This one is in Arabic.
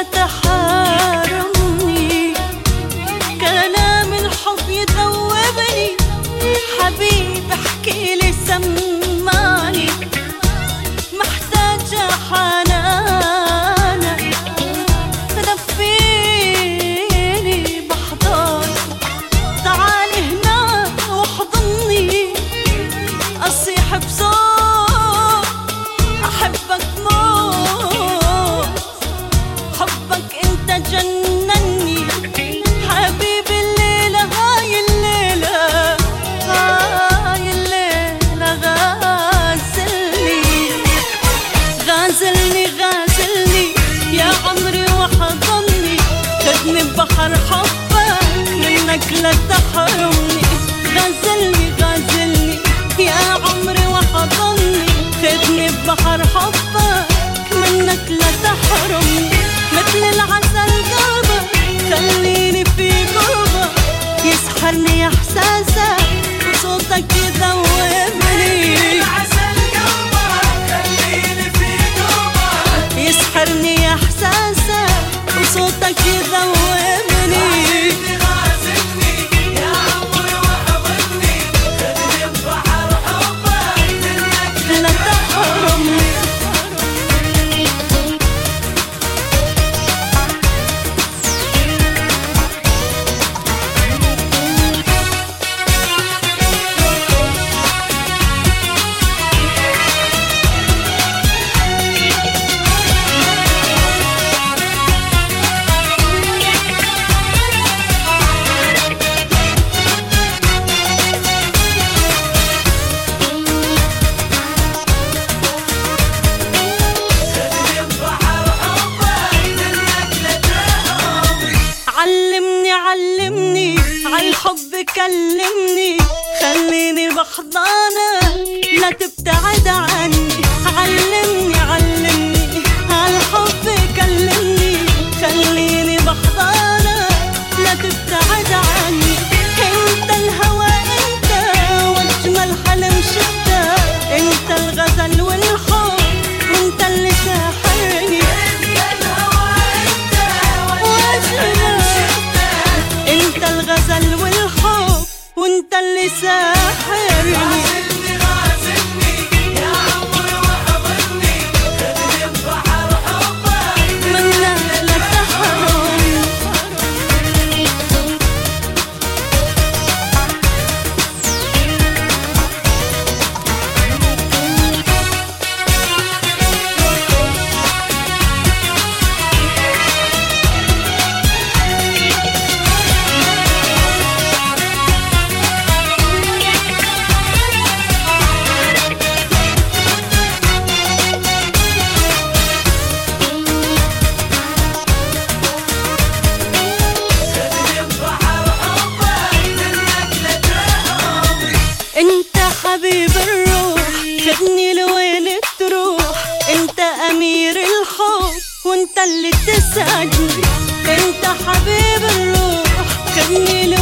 لا تحرمني كلام الحب يذوبني حبيبي احكي لي سمعني ببحر حبك منك لا تحرمني غازلني غازلني يا عمري وحضني. خدني ببحر حبك منك لا تحرمني. مثل العسل قلبك خليني في قربك يسحرني احساسك وصوتك يذوبني. يسحرني عالحب كلمني خليني بحضانك. لا تبتعد وانت انت حبيب الروح خدني لوين تروح؟ انت امير الحب وانت اللي تسعدني انت حبيب الروح خدني لوين